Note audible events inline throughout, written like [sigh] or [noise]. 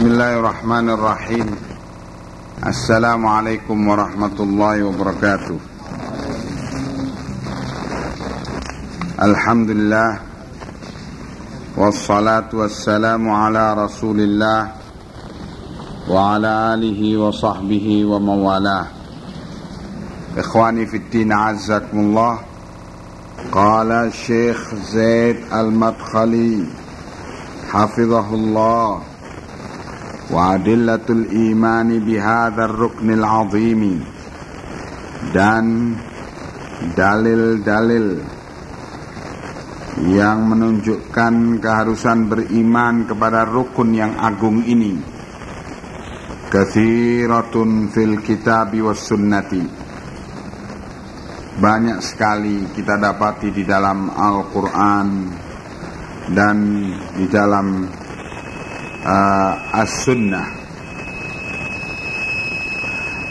بسم الله الرحمن الرحيم. السلام عليكم ورحمة الله وبركاته. الحمد لله والصلاة والسلام على رسول الله وعلى آله وصحبه ومن والاه إخواني في الدين عزكم الله قال الشيخ زيد المدخلي حفظه الله. وأدلة الإيمان بهذا الركن العظيم dan dalil-dalil yang menunjukkan keharusan beriman kepada rukun yang agung ini kathiratun fil kitabi was sunnati banyak sekali kita dapati di dalam Al-Quran dan di dalam uh, as-sunnah.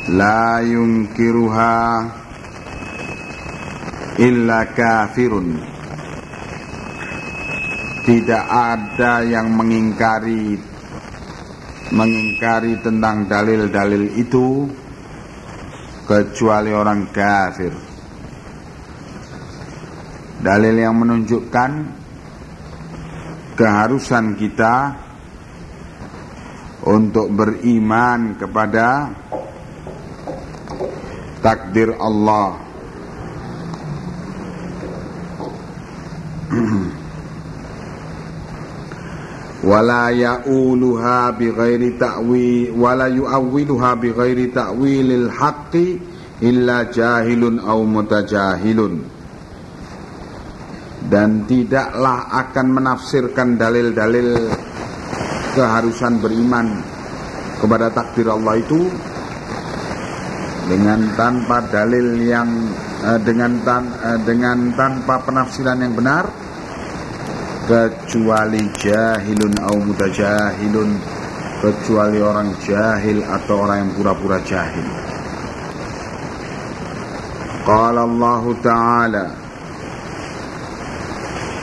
La yunkiruha illa kafirun. Tidak ada yang mengingkari mengingkari tentang dalil-dalil itu kecuali orang kafir. Dalil yang menunjukkan keharusan kita untuk beriman kepada takdir Allah. [clears throat] Wala ya'uluha bighairi ta'wi wala yu'awwiluha bighairi ta'wilil haqqi illa jahilun aw mutajahilun. Dan tidaklah akan menafsirkan dalil-dalil keharusan beriman kepada takdir Allah itu dengan tanpa dalil yang eh, dengan tan, eh, dengan tanpa penafsiran yang benar kecuali jahilun au mutajahilun kecuali orang jahil atau orang yang pura-pura jahil. Qala Allah Ta'ala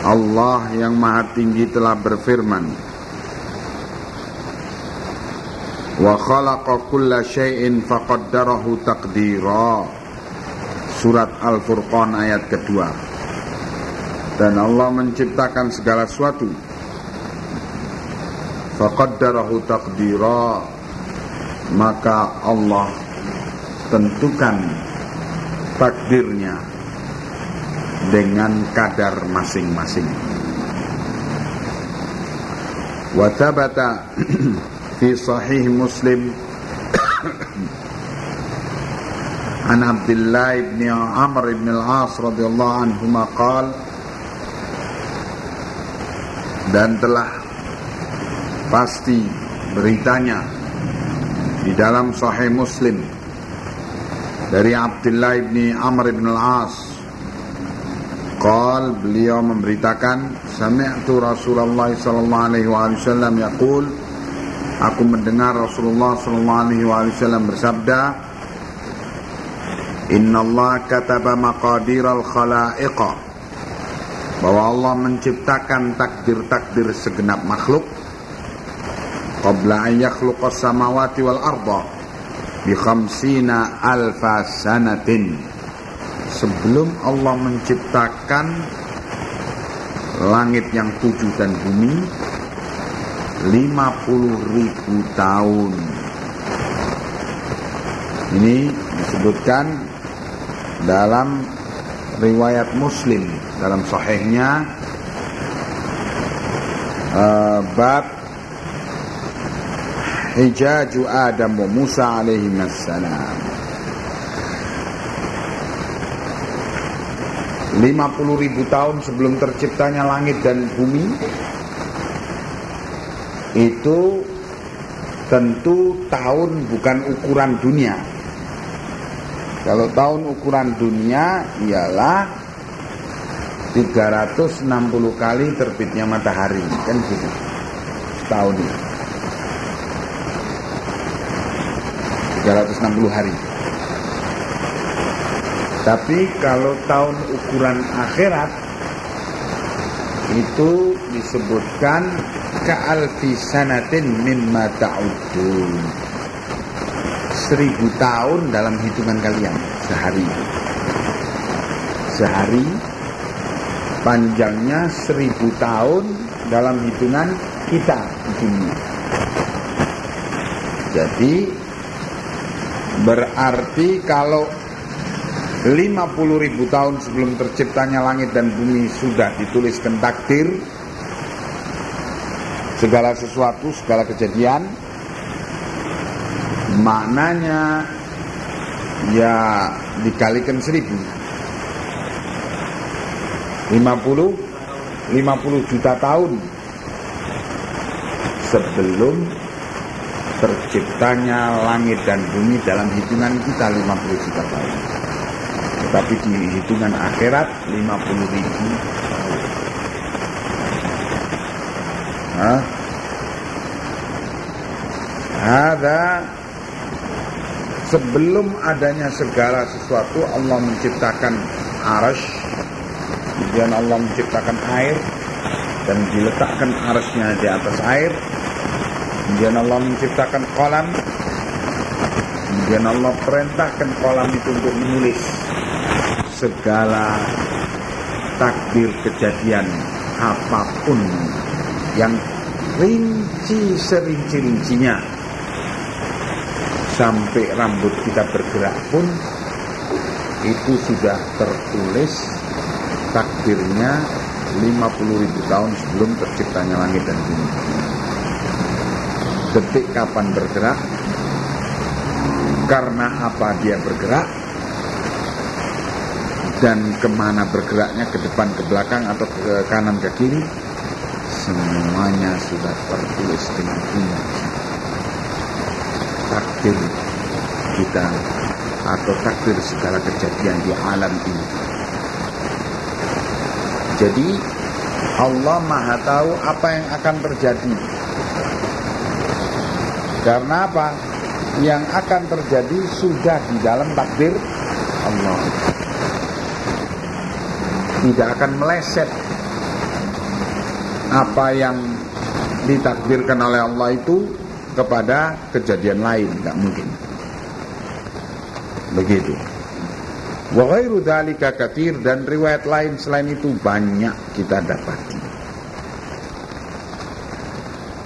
Allah yang maha tinggi telah berfirman Wa khalaqa kulla syai'in faqaddarahu taqdira. Surat Al-Furqan ayat kedua. Dan Allah menciptakan segala sesuatu. Faqaddarahu taqdira. Maka Allah tentukan takdirnya dengan kadar masing-masing. Wa [clears throat] thabata fi sahih Muslim an Abdullah ibn Amr ibn al-As radhiyallahu anhuma qala dan telah pasti beritanya di dalam sahih Muslim dari Abdullah ibn Amr ibn al-As. Qal beliau memberitakan Sami'tu Rasulullah sallallahu alaihi wasallam yaqul Aku mendengar Rasulullah wasallam bersabda Inna Allah kataba maqadir al-khalaiqa Bahwa Allah menciptakan takdir-takdir segenap makhluk Qabla an yakhluqa samawati wal arda Bi khamsina alfa sanatin. Sebelum Allah menciptakan langit yang tujuh dan bumi 50 ribu tahun. Ini disebutkan dalam riwayat muslim dalam sahihnya uh, bab hijaju Adam wa Musa alaihi salam 50 ribu tahun sebelum terciptanya langit dan bumi itu tentu tahun bukan ukuran dunia. Kalau tahun ukuran dunia ialah 360 kali terbitnya matahari. Kan gitu. Setahun ini. 360 hari. Tapi kalau tahun ukuran akhirat itu disebutkan ka'alfi sanatin mimma ta'udun seribu tahun dalam hitungan kalian sehari. Sehari panjangnya seribu tahun dalam hitungan kita di dunia. Jadi berarti kalau 50 ribu tahun sebelum terciptanya langit dan bumi sudah dituliskan takdir segala sesuatu, segala kejadian. Maknanya ya dikalikan seribu. 50 50 juta tahun sebelum terciptanya langit dan bumi dalam hitungan kita 50 juta tahun. Tetapi di hitungan akhirat 50 ribu Ada sebelum adanya segala sesuatu Allah menciptakan arash kemudian Allah menciptakan air dan diletakkan arasnya di atas air. Kemudian Allah menciptakan kolam. Kemudian Allah perintahkan kolam itu untuk menulis segala takdir kejadian apa pun yang rinci serinci-rincinya sampai rambut kita bergerak pun itu sudah tertulis takdirnya 50 ribu tahun sebelum terciptanya langit dan bumi. Detik kapan bergerak? Karena apa dia bergerak? Dan ke mana bergeraknya? Ke depan ke belakang atau ke kanan ke kiri semuanya sudah tertulis dengan indah. Takdir kita atau takdir segala kejadian di alam ini. Jadi Allah maha tahu apa yang akan terjadi. Karena apa? Yang akan terjadi sudah di dalam takdir Allah. Tidak akan meleset apa yang ditakdirkan oleh Allah itu kepada kejadian lain nggak mungkin. Begitu. Wa ghairu dzalika dan riwayat lain selain itu banyak kita dapati.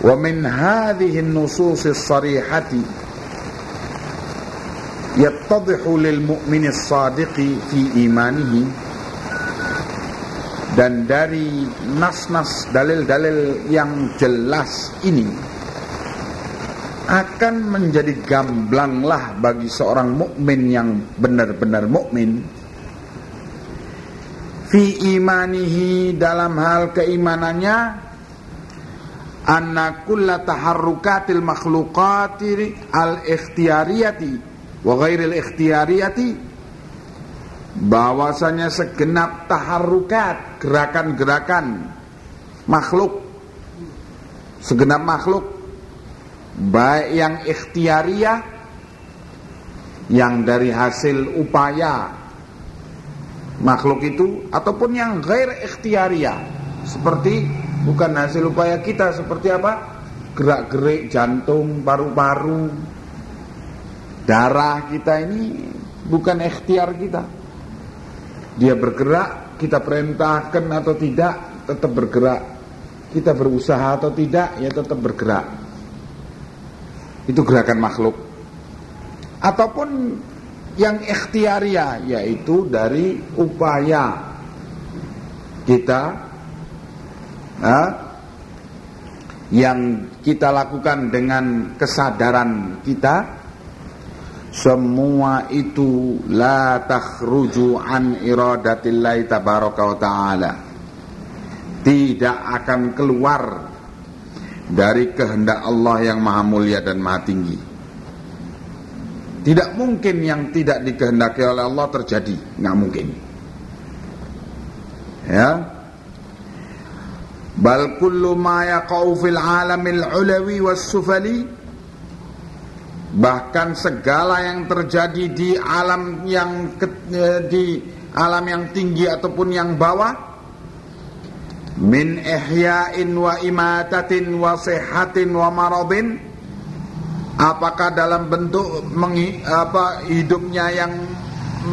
Wa min hadhihi an-nusus as-sarihati yattadhihu lil mu'min as-sadiqi fi imanihi dan dari nas-nas dalil-dalil yang jelas ini akan menjadi gamblanglah bagi seorang mukmin yang benar-benar mukmin fi imanihi dalam hal keimanannya anna kulla taharrukatil makhluqati al-ikhtiyariyati wa ghairil ikhtiyariyati bahwasanya segenap taharukat gerakan-gerakan makhluk segenap makhluk baik yang ikhtiariah yang dari hasil upaya makhluk itu ataupun yang gair ikhtiariah. Seperti bukan hasil upaya kita seperti apa? Gerak-gerik jantung paru-paru. Darah kita ini bukan ikhtiar kita dia bergerak kita perintahkan atau tidak tetap bergerak. Kita berusaha atau tidak ya tetap bergerak. Itu gerakan makhluk. Ataupun yang ikhtiaria yaitu dari upaya kita ha, yang kita lakukan dengan kesadaran kita semua itu la takhruju an iradatillahi tabaraka wa taala tidak akan keluar dari kehendak Allah yang maha mulia dan maha tinggi. Tidak mungkin yang tidak dikehendaki oleh Allah terjadi, nggak mungkin. Ya. Bal kullu ma yaqau fil alamil ulawi was sufali bahkan segala yang terjadi di alam yang di alam yang tinggi ataupun yang bawah min ihya'in wa imatatin wa sehatin wa maradin apakah dalam bentuk mengi, apa hidupnya yang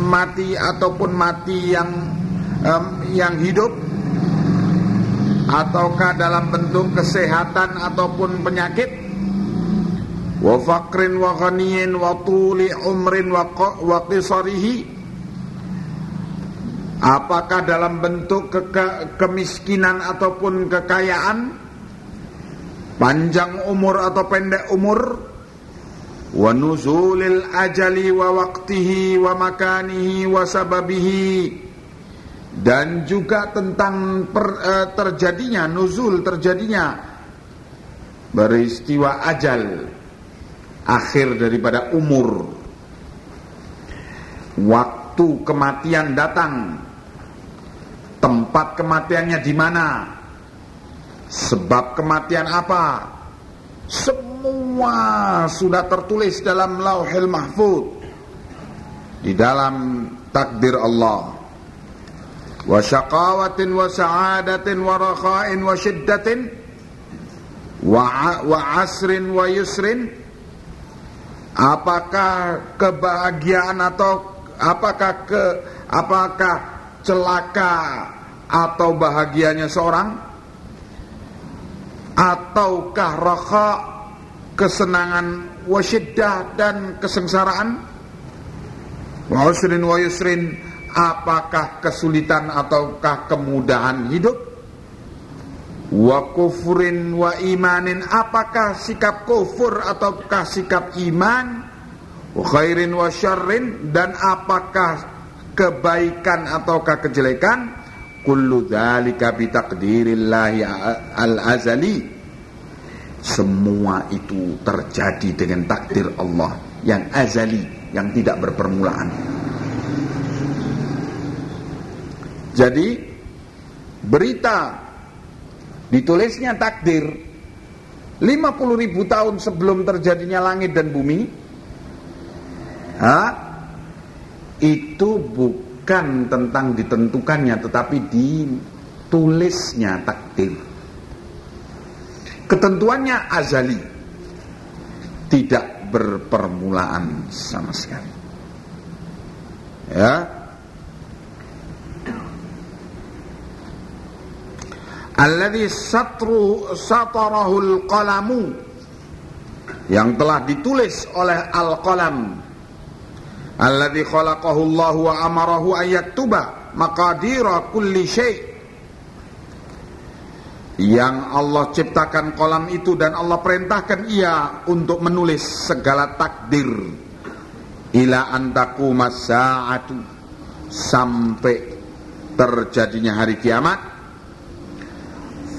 mati ataupun mati yang um, yang hidup? Ataukah dalam bentuk kesehatan ataupun penyakit wa faqrin wa ghaniyin wa tuli umrin wa, wa qisarihi. Apakah dalam bentuk ke ke kemiskinan ataupun kekayaan? Panjang umur atau pendek umur? Wa nuzulil ajali wa waqtihi wa makanihi wa sababihi. Dan juga tentang per, uh, terjadinya nuzul terjadinya. Beristiwa ajal akhir daripada umur. Waktu kematian datang. Tempat kematiannya di mana? Sebab kematian apa? Semua sudah tertulis dalam lauhil mahfud di dalam takdir Allah. Wa syaqawatin wa sa'adatin wa rakha'in wa syiddatin wa, wa asrin wa yusrin apakah kebahagiaan atau apakah ke apakah celaka atau bahagianya seorang? Ataukah rakha kesenangan wasyiddah dan kesengsaraan? Wa usrin wa yusrin apakah kesulitan ataukah kemudahan hidup wa kufrin wa imanin apakah sikap kufur ataukah sikap iman? Khairin wa syarrin dan apakah kebaikan ataukah kejelekan? Kullu dzalika bi taqdirillahi al-azali semua itu terjadi dengan takdir Allah yang azali yang tidak berpermulaan. Jadi berita ditulisnya takdir. 50 ribu tahun sebelum terjadinya langit dan bumi ha, itu bukan tentang ditentukannya tetapi ditulisnya takdir. Ketentuannya azali tidak berpermulaan sama sekali. Ya alladhi satru satarahul qalamu. Yang telah ditulis oleh al-qalam. Alladhi khalaqahu Allah wa amarahu ayaktuba maqadira kulli syai' yang Allah ciptakan kolam itu dan Allah perintahkan ia untuk menulis segala takdir. Ila antaku masa'atu sampai terjadinya hari kiamat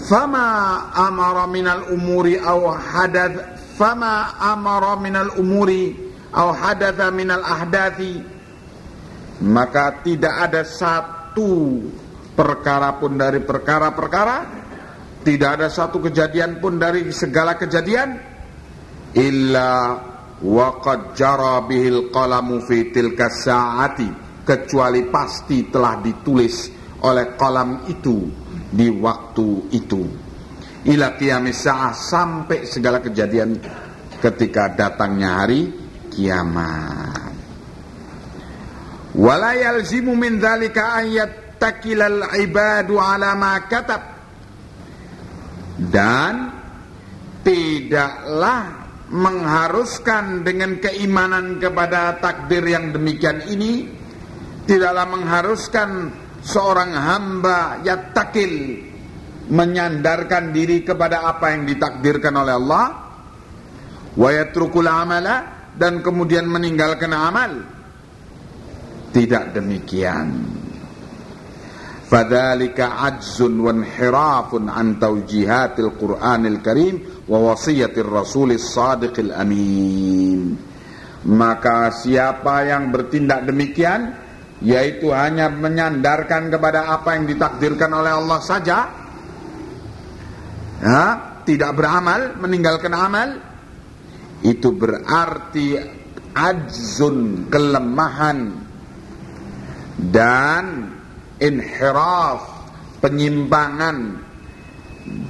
fama amara minal umuri aw hadath fama amara minal umuri aw hadatha minal ahdathi maka tidak ada satu perkara pun dari perkara-perkara tidak ada satu kejadian pun dari segala kejadian illa waqad jara bihil qalamu fi tilka saati kecuali pasti telah ditulis oleh kolam itu di waktu itu. Ila qiyamis sa'ah sampai segala kejadian ketika datangnya hari kiamat. Wala yalzimu min dzalika ayat takilal ibadu ala ma katab. Dan tidaklah mengharuskan dengan keimanan kepada takdir yang demikian ini tidaklah mengharuskan seorang hamba yatakil menyandarkan diri kepada apa yang ditakdirkan oleh Allah wa yatrukul amala dan kemudian meninggalkan amal. Tidak demikian. Fadzalika ajzun wa inhirafun an tawjihatil qur'anil karim wa wasiyatir rasulis sadiqil amin. Maka siapa yang bertindak demikian yaitu hanya menyandarkan kepada apa yang ditakdirkan oleh Allah saja. Ya, tidak beramal meninggalkan amal. Itu berarti ajzun kelemahan. Dan inhiraf penyimpangan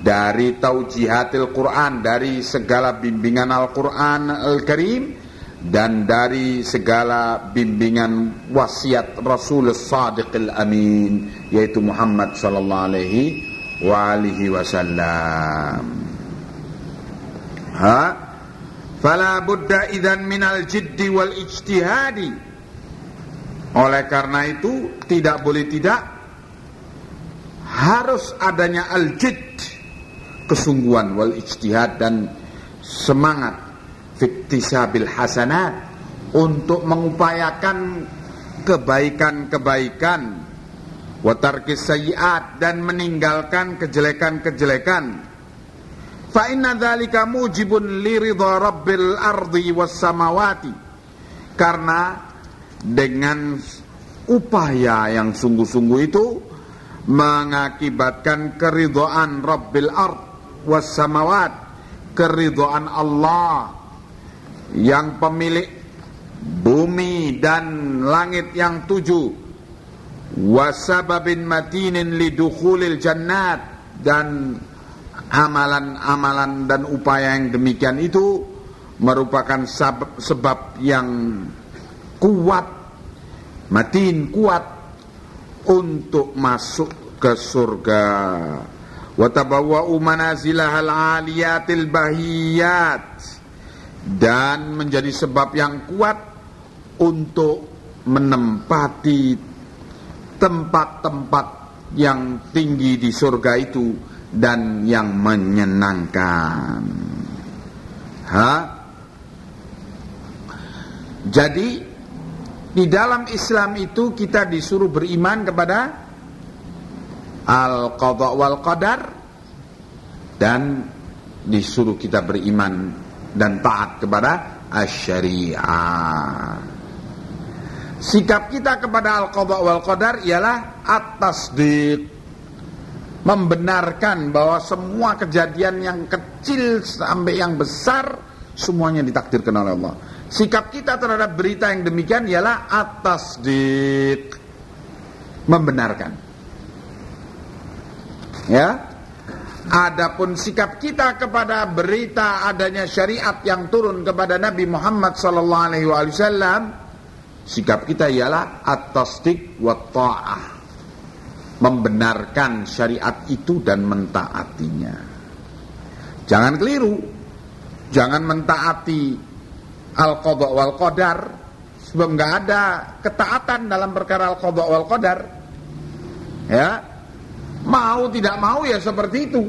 dari taujihatil Quran, dari segala bimbingan Al-Quran Al-Karim, dan dari segala bimbingan wasiat Rasul Sadiqil Amin, yaitu Muhammad sallallahu alaihi wa alihi wasallam. Ha? Fala budda idzan minal jiddi wal ijtihadi. Oleh karena itu tidak boleh tidak harus adanya al-jidd kesungguhan wal ijtihad dan semangat fiktisabil hasanat untuk mengupayakan kebaikan-kebaikan watarkis sayiat dan meninggalkan kejelekan-kejelekan. Fa inna dzalika mujibun li ridha rabbil ardi was samawati. Karena dengan upaya yang sungguh-sungguh itu mengakibatkan keridhaan Rabbil Ard wassamawat keridhaan Allah yang pemilik bumi dan langit yang tujuh. Wasababin matinin lidukhulil jannat dan amalan-amalan dan upaya yang demikian itu merupakan sebab, sebab yang kuat matin kuat untuk masuk ke surga. Watabawwa'u manazilahal aliyatil bahiyat dan menjadi sebab yang kuat untuk menempati tempat-tempat yang tinggi di surga itu dan yang menyenangkan. Ha? Jadi di dalam Islam itu kita disuruh beriman kepada al-qadha wal qadar dan disuruh kita beriman dan taat kepada asy-syariah. Sikap kita kepada al-qadha wal qadar ialah at-tasdiq. Membenarkan bahwa semua kejadian yang kecil sampai yang besar semuanya ditakdirkan oleh Allah. Sikap kita terhadap berita yang demikian ialah at-tasdiq. Membenarkan. Ya. Adapun sikap kita kepada berita adanya syariat yang turun kepada Nabi Muhammad sallallahu alaihi wasallam, sikap kita ialah at-tasdiq wa ta'ah. Membenarkan syariat itu dan mentaatinya. Jangan keliru. Jangan mentaati al-qadha wal qadar sebab enggak ada ketaatan dalam perkara al-qadha wal qadar. Ya, Mau tidak mau ya seperti itu.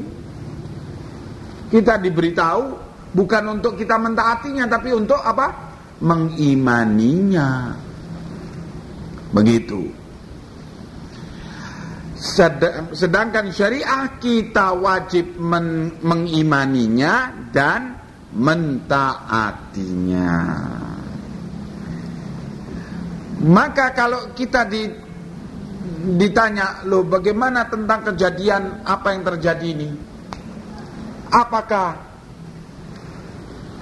Kita diberitahu bukan untuk kita mentaatinya tapi untuk apa? Mengimaninya. Begitu. Sedangkan syariah kita wajib men mengimaninya dan mentaatinya. Maka kalau kita di ditanya, lo bagaimana tentang kejadian apa yang terjadi ini? Apakah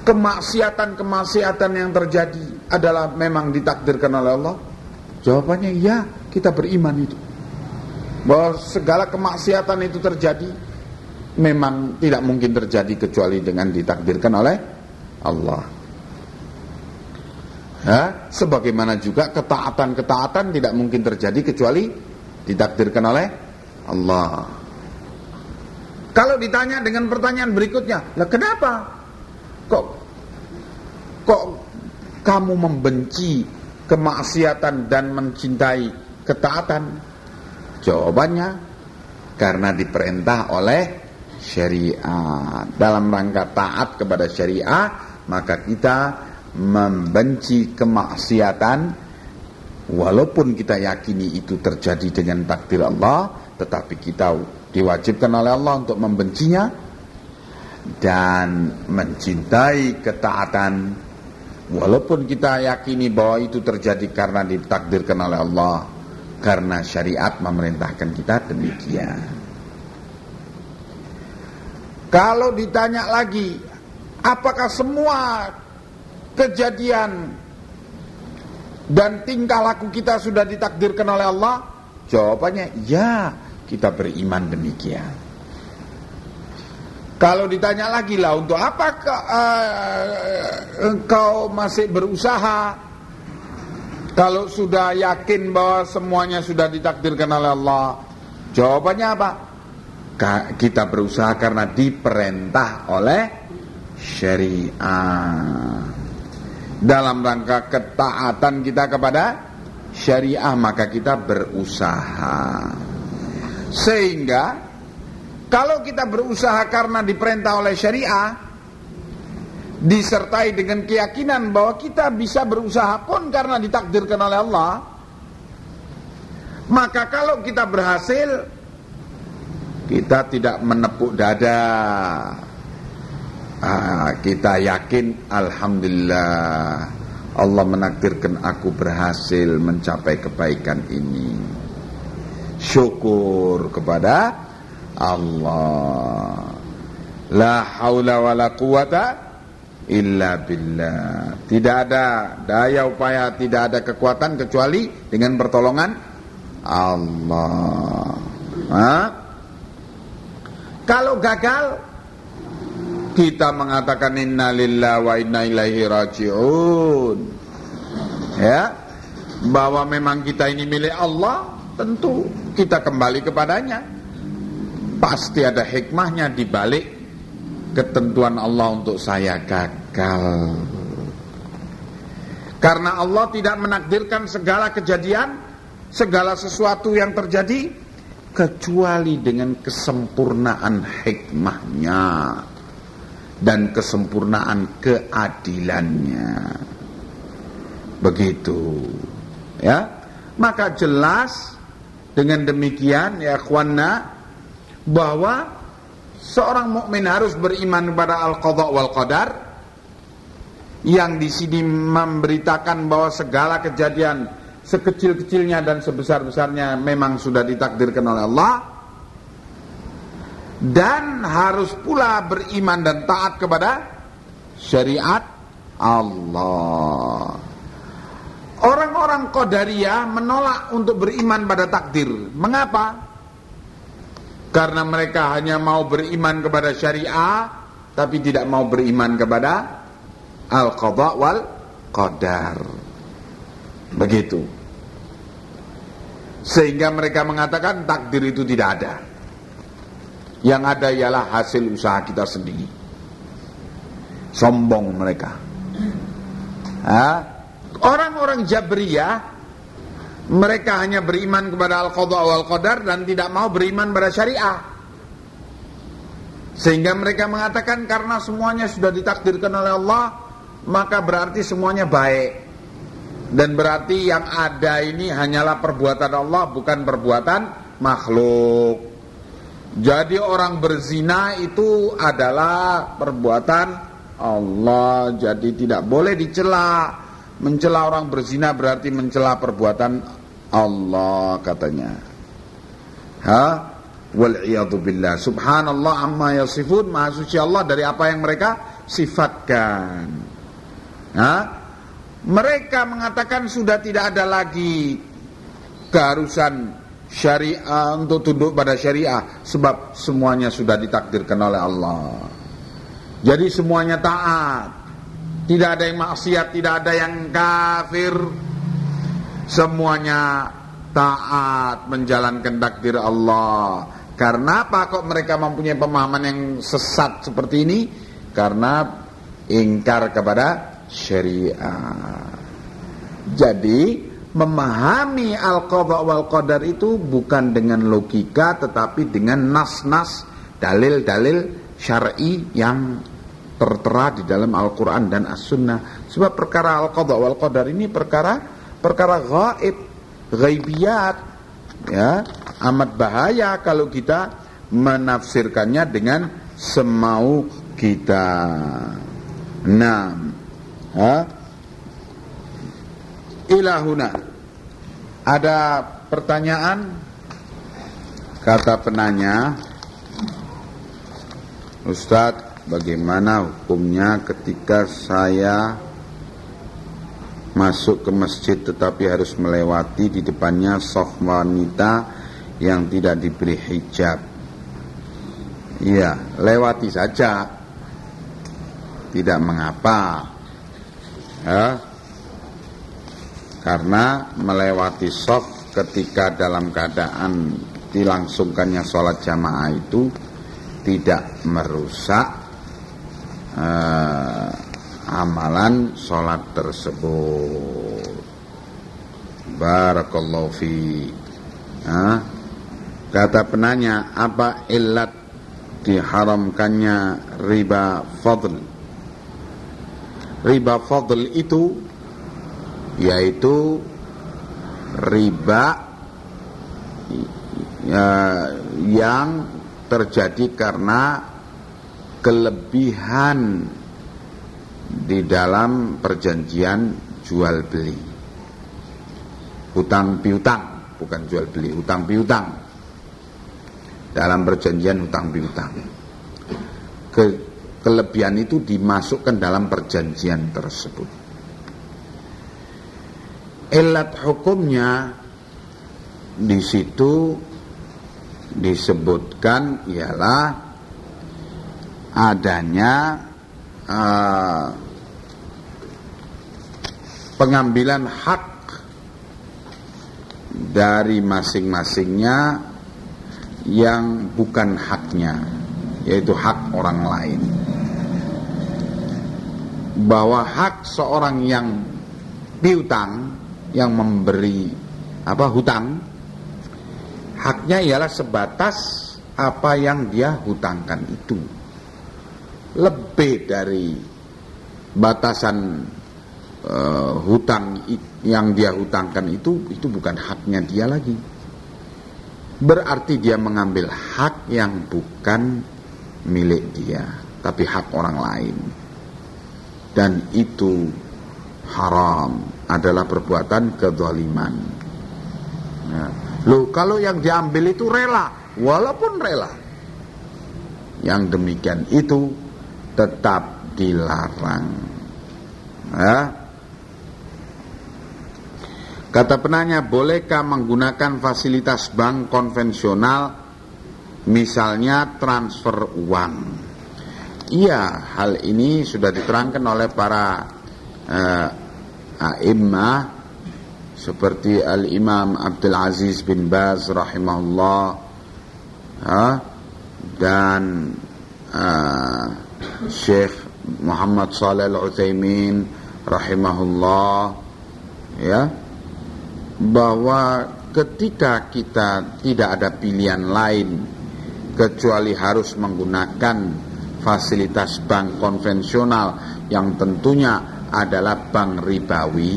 kemaksiatan-kemaksiatan yang terjadi adalah memang ditakdirkan oleh Allah? Jawabannya ya, kita beriman itu. Bahwa segala kemaksiatan itu terjadi memang tidak mungkin terjadi kecuali dengan ditakdirkan oleh Allah. Ya, sebagaimana juga ketaatan-ketaatan tidak mungkin terjadi kecuali ditakdirkan oleh Allah. Kalau ditanya dengan pertanyaan berikutnya, lah kenapa? Kok kok kamu membenci kemaksiatan dan mencintai ketaatan? Jawabannya karena diperintah oleh syariat. Dalam rangka taat kepada syariat, maka kita membenci kemaksiatan Walaupun kita yakini itu terjadi dengan takdir Allah, tetapi kita diwajibkan oleh Allah untuk membencinya dan mencintai ketaatan. Walaupun kita yakini bahwa itu terjadi karena ditakdirkan oleh Allah, karena syariat memerintahkan kita demikian. Kalau ditanya lagi, apakah semua kejadian dan tingkah laku kita sudah ditakdirkan oleh Allah? Jawabannya ya, kita beriman demikian. Kalau ditanya lagi lah untuk apa uh, engkau masih berusaha kalau sudah yakin bahwa semuanya sudah ditakdirkan oleh Allah? Jawabannya apa? Kita berusaha karena diperintah oleh syariah. Dalam rangka ketaatan kita kepada syariah maka kita berusaha. Sehingga kalau kita berusaha karena diperintah oleh syariah, disertai dengan keyakinan bahwa kita bisa berusaha pun karena ditakdirkan oleh Allah, maka kalau kita berhasil, kita tidak menepuk dada. Kita yakin, Alhamdulillah, Allah menakdirkan aku berhasil mencapai kebaikan ini. Syukur kepada Allah La haula wa la quwata illa billah Tidak ada daya upaya Tidak ada kekuatan kecuali Dengan pertolongan Allah ha? Kalau gagal Kita mengatakan Inna lillah wa inna ilaihi raji'un. Ya. Bahwa memang kita ini milik Allah Tentu kita kembali kepadanya. Pasti ada hikmahnya di balik ketentuan Allah untuk saya gagal. Karena Allah tidak menakdirkan segala kejadian, segala sesuatu yang terjadi kecuali dengan kesempurnaan hikmahnya dan kesempurnaan keadilannya. Begitu. Ya. Maka jelas dengan demikian ya akhwanna bahwa seorang mukmin harus beriman kepada al-qadha wal qadar yang di sini memberitakan bahwa segala kejadian sekecil-kecilnya dan sebesar-besarnya memang sudah ditakdirkan oleh Allah dan harus pula beriman dan taat kepada syariat Allah. Orang-orang Qadariyah menolak untuk beriman pada takdir. Mengapa? Karena mereka hanya mau beriman kepada syariah Tapi tidak mau beriman kepada Al-Qadha wal Qadar Begitu Sehingga mereka mengatakan takdir itu tidak ada Yang ada ialah hasil usaha kita sendiri Sombong mereka Orang-orang Jabriyah mereka hanya beriman kepada al-qadha wal qadar dan tidak mau beriman pada syariah. Sehingga mereka mengatakan karena semuanya sudah ditakdirkan oleh Allah, maka berarti semuanya baik. Dan berarti yang ada ini hanyalah perbuatan Allah bukan perbuatan makhluk. Jadi orang berzina itu adalah perbuatan Allah. Jadi tidak boleh dicela. Mencela orang berzina berarti mencela perbuatan Allah katanya. Ha? Wal billah. Subhanallah amma yasifun. Maha suci Allah dari apa yang mereka sifatkan. Ha? Mereka mengatakan sudah tidak ada lagi keharusan syariah untuk tunduk pada syariah sebab semuanya sudah ditakdirkan oleh Allah. Jadi semuanya taat. Tidak ada yang maksiat, tidak ada yang kafir semuanya taat menjalankan takdir Allah. Karena apa kok mereka mempunyai pemahaman yang sesat seperti ini? Karena ingkar kepada syariah. Jadi memahami al-qadha wal qadar itu bukan dengan logika tetapi dengan nas-nas dalil-dalil syar'i yang tertera di dalam Al-Qur'an dan As-Sunnah. Sebab perkara al-qadha wal qadar ini perkara perkara gaib, gaibiat ya, amat bahaya kalau kita menafsirkannya dengan semau kita. Nah, ha? Ilahuna. Ada pertanyaan? Kata penanya, Ustadz, bagaimana hukumnya ketika saya masuk ke masjid tetapi harus melewati di depannya soft wanita yang tidak diberi hijab Iya, lewati saja. Tidak mengapa. Ya. Karena melewati soft ketika dalam keadaan dilangsungkannya sholat jamaah itu tidak merusak uh, amalan sholat tersebut. Barakallahu fi. Nah, kata penanya, apa ilat diharamkannya riba fadl? Riba fadl itu yaitu riba ya, yang terjadi karena kelebihan di dalam perjanjian jual beli. Hutang piutang, bukan jual beli, hutang piutang. Dalam perjanjian hutang piutang. Ke, kelebihan itu dimasukkan dalam perjanjian tersebut. Elat hukumnya di situ disebutkan ialah adanya uh, pengambilan hak dari masing-masingnya yang bukan haknya yaitu hak orang lain. Bahwa hak seorang yang piutang yang memberi apa hutang. Haknya ialah sebatas apa yang dia hutangkan itu. Lebih dari batasan uh, hutang yang dia hutangkan itu itu bukan haknya dia lagi. Berarti dia mengambil hak yang bukan milik dia tapi hak orang lain. Dan itu haram adalah perbuatan kezaliman ya. Loh kalau yang diambil itu rela walaupun rela yang demikian itu tetap dilarang ya Kata penanya, bolehkah menggunakan fasilitas bank konvensional misalnya transfer uang? Iya, hal ini sudah diterangkan oleh para uh, a'immah seperti Al-Imam Abdul Aziz bin Baz rahimahullah uh, dan uh, Syekh Muhammad Saleh Al-Utsaimin rahimahullah ya bahwa ketika kita tidak ada pilihan lain kecuali harus menggunakan fasilitas bank konvensional yang tentunya adalah bank ribawi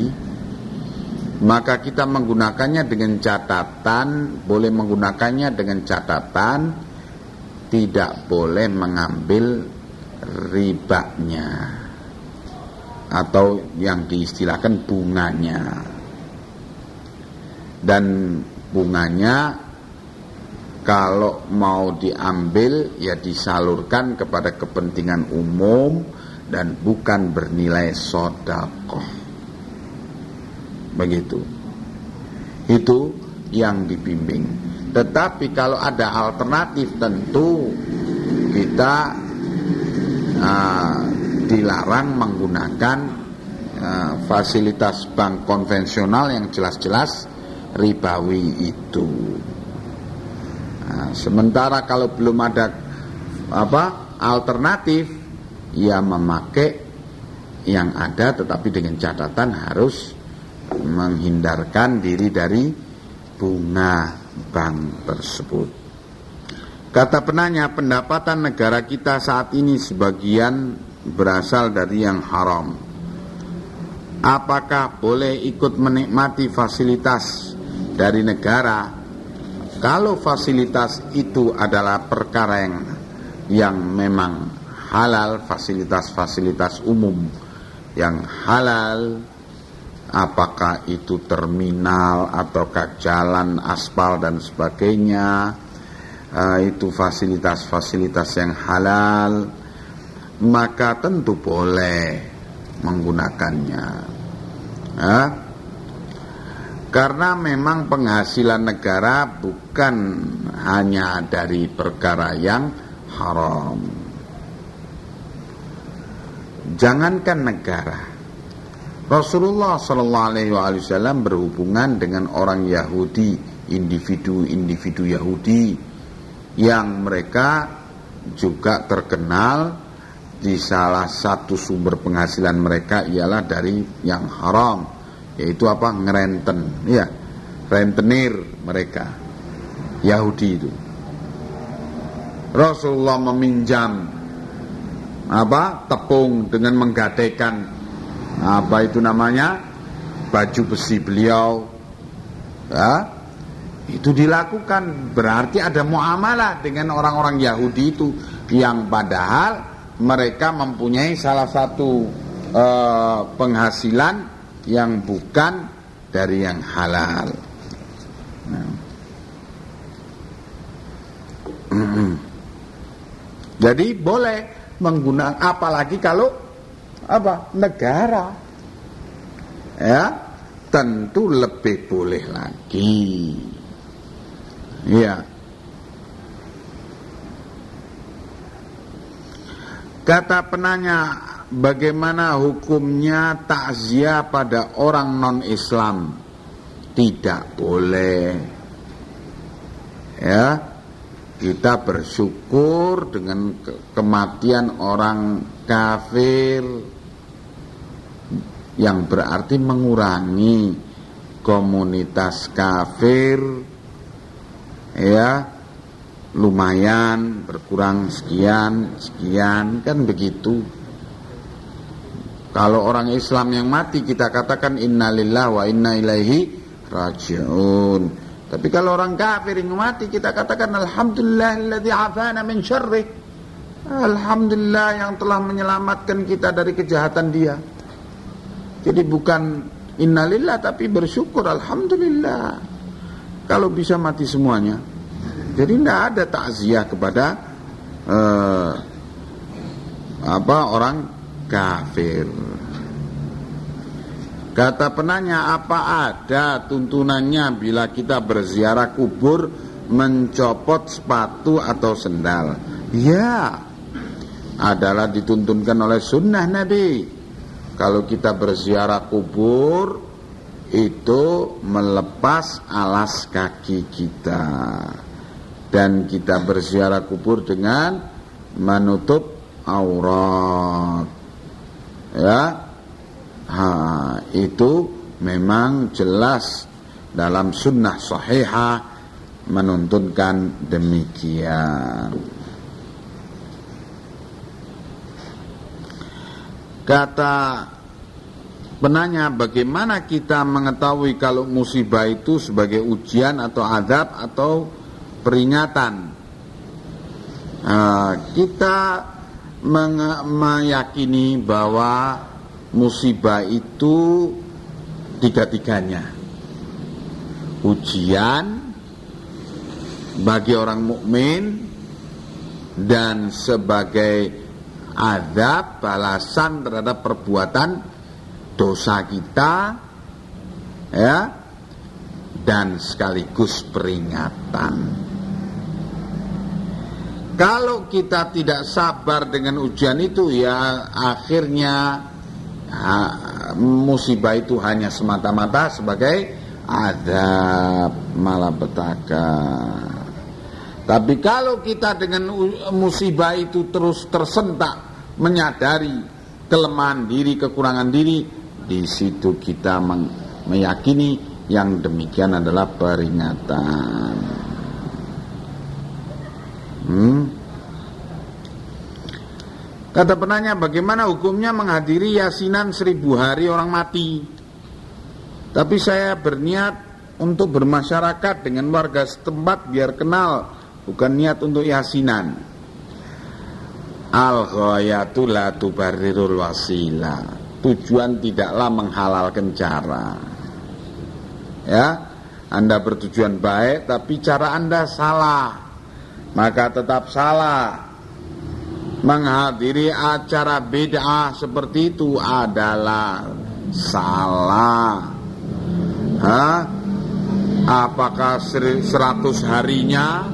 maka kita menggunakannya dengan catatan boleh menggunakannya dengan catatan tidak boleh mengambil ribanya atau yang diistilahkan bunganya. Dan bunganya kalau mau diambil ya disalurkan kepada kepentingan umum dan bukan bernilai sodakoh begitu. Itu yang dibimbing. Tetapi kalau ada alternatif tentu kita uh, dilarang menggunakan uh, fasilitas bank konvensional yang jelas-jelas ribawi itu. Nah, sementara kalau belum ada apa alternatif, ya memakai yang ada, tetapi dengan catatan harus menghindarkan diri dari bunga bank tersebut. Kata penanya, pendapatan negara kita saat ini sebagian berasal dari yang haram. Apakah boleh ikut menikmati fasilitas dari negara kalau fasilitas itu adalah perkara yang yang memang halal fasilitas-fasilitas umum. Yang halal apakah itu terminal ataukah jalan aspal dan sebagainya. Uh, itu fasilitas-fasilitas yang halal. Maka tentu boleh menggunakannya. Uh, karena memang penghasilan negara bukan hanya dari perkara yang haram. Jangankan negara. Rasulullah Shallallahu Alaihi Wasallam berhubungan dengan orang Yahudi, individu-individu Yahudi yang mereka juga terkenal di salah satu sumber penghasilan mereka ialah dari yang haram, yaitu apa ngerenten, ya, rentenir mereka Yahudi itu. Rasulullah meminjam apa? Tepung dengan menggadaikan apa itu namanya? Baju besi beliau. Ya? Itu dilakukan. Berarti ada muamalah dengan orang-orang Yahudi itu yang padahal mereka mempunyai salah satu eh, penghasilan yang bukan dari yang halal. Nah. [clears throat] Jadi boleh menggunakan apalagi kalau apa? negara. Ya, tentu lebih boleh lagi. Ya. Kata penanya, bagaimana hukumnya takziah pada orang non-Islam? Tidak boleh. Ya, kita bersyukur dengan kematian orang kafir yang berarti mengurangi komunitas kafir. Ya lumayan berkurang sekian sekian kan begitu. Kalau orang Islam yang mati kita katakan innalillah wa inna ilaihi rajiun tapi kalau orang kafir yang mati kita katakan alhamdulillahilladzi afana min syarri. Alhamdulillah yang telah menyelamatkan kita dari kejahatan dia. Jadi bukan innalillah tapi bersyukur alhamdulillah. Kalau bisa mati semuanya. Jadi tidak ada takziah kepada uh, apa orang kafir. Kata penanya, apa ada tuntunannya bila kita berziarah kubur mencopot sepatu atau sendal? Ya, adalah dituntunkan oleh sunnah Nabi. Kalau kita berziarah kubur, itu melepas alas kaki kita. Dan kita berziarah kubur dengan menutup aurat. Ya, ha, itu memang jelas dalam sunnah sahihah menuntunkan demikian. Kata penanya bagaimana kita mengetahui kalau musibah itu sebagai ujian atau adab atau peringatan. Kita meyakini bahwa musibah itu tiga-tiganya. Ujian bagi orang mukmin dan sebagai adab balasan terhadap perbuatan dosa kita ya dan sekaligus peringatan. Kalau kita tidak sabar dengan ujian itu ya akhirnya musibah itu hanya semata-mata sebagai adab malapetaka. Tapi kalau kita dengan musibah itu terus tersentak menyadari kelemahan diri, kekurangan diri, di situ kita meyakini yang demikian adalah peringatan. Hmm? Kata penanya bagaimana hukumnya menghadiri yasinan seribu hari orang mati? Tapi saya berniat untuk bermasyarakat dengan warga setempat biar kenal Bukan niat untuk yasinan. Al ghayatu la tubarrirul wasila. Tujuan tidaklah menghalalkan cara. Ya Anda bertujuan baik tapi cara Anda salah. Maka tetap salah menghadiri acara bid'ah seperti itu adalah salah. Hah? Apakah seratus harinya,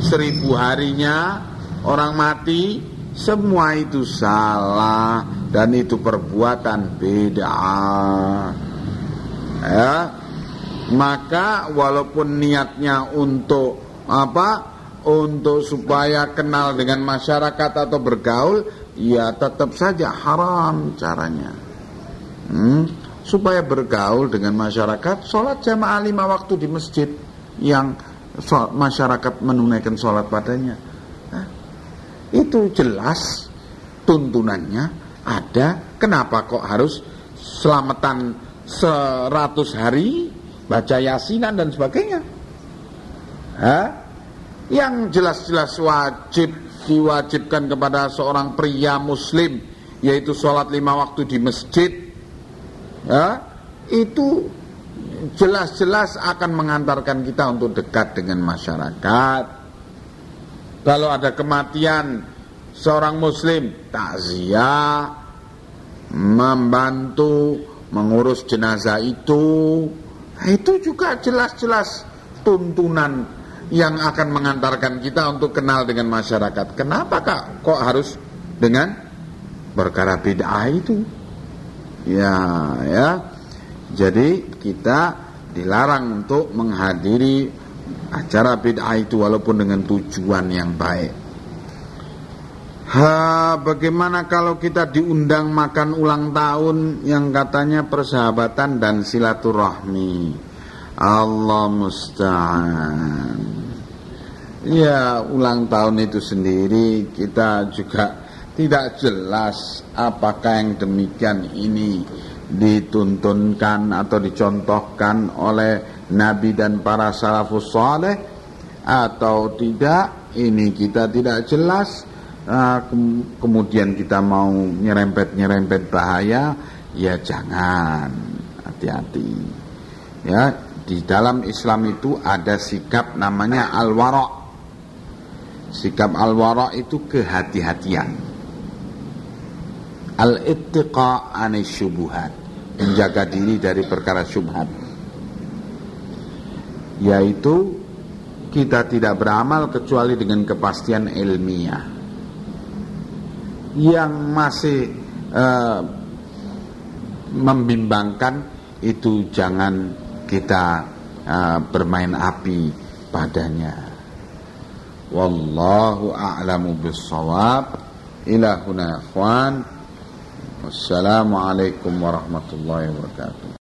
seribu harinya, orang mati, semua itu salah dan itu perbuatan bid'ah. Ya. Maka walaupun niatnya untuk apa? Untuk supaya kenal dengan masyarakat atau bergaul, ya tetap saja haram caranya. Hmm? Supaya bergaul dengan masyarakat, sholat jamaah lima waktu di masjid yang masyarakat menunaikan sholat padanya. Nah, itu jelas tuntunannya ada. Kenapa kok harus selamatan seratus hari baca yasinan dan sebagainya? Hah? Yang jelas-jelas wajib diwajibkan kepada seorang pria muslim yaitu sholat lima waktu di masjid ya, itu jelas-jelas akan mengantarkan kita untuk dekat dengan masyarakat. Kalau ada kematian seorang muslim, takziah, membantu mengurus jenazah itu, itu juga jelas-jelas tuntunan yang akan mengantarkan kita untuk kenal dengan masyarakat. Kenapa kak kok harus dengan perkara bid'ah itu? Ya, ya. Jadi kita dilarang untuk menghadiri acara bid'ah itu walaupun dengan tujuan yang baik. Ha, bagaimana kalau kita diundang makan ulang tahun yang katanya persahabatan dan silaturahmi? Allah musta'an. Ya, ulang tahun itu sendiri kita juga tidak jelas apakah yang demikian ini dituntunkan atau dicontohkan oleh Nabi dan para salafus saleh atau tidak. Ini kita tidak jelas. Uh, kemudian kita mau nyerempet-nyerempet bahaya ya jangan. Hati-hati. Ya di dalam Islam itu ada sikap namanya al-wara sikap al-wara itu kehati-hatian. Al-ittiqa anis syubuhat. Menjaga diri dari perkara syubhat. Yaitu Kita tidak beramal kecuali dengan kepastian ilmiah. Yang masih uh, Membimbangkan Itu jangan kita uh, bermain api padanya والله أعلم بالصواب. إلى هنا يا أخوان. والسلام عليكم ورحمة الله وبركاته.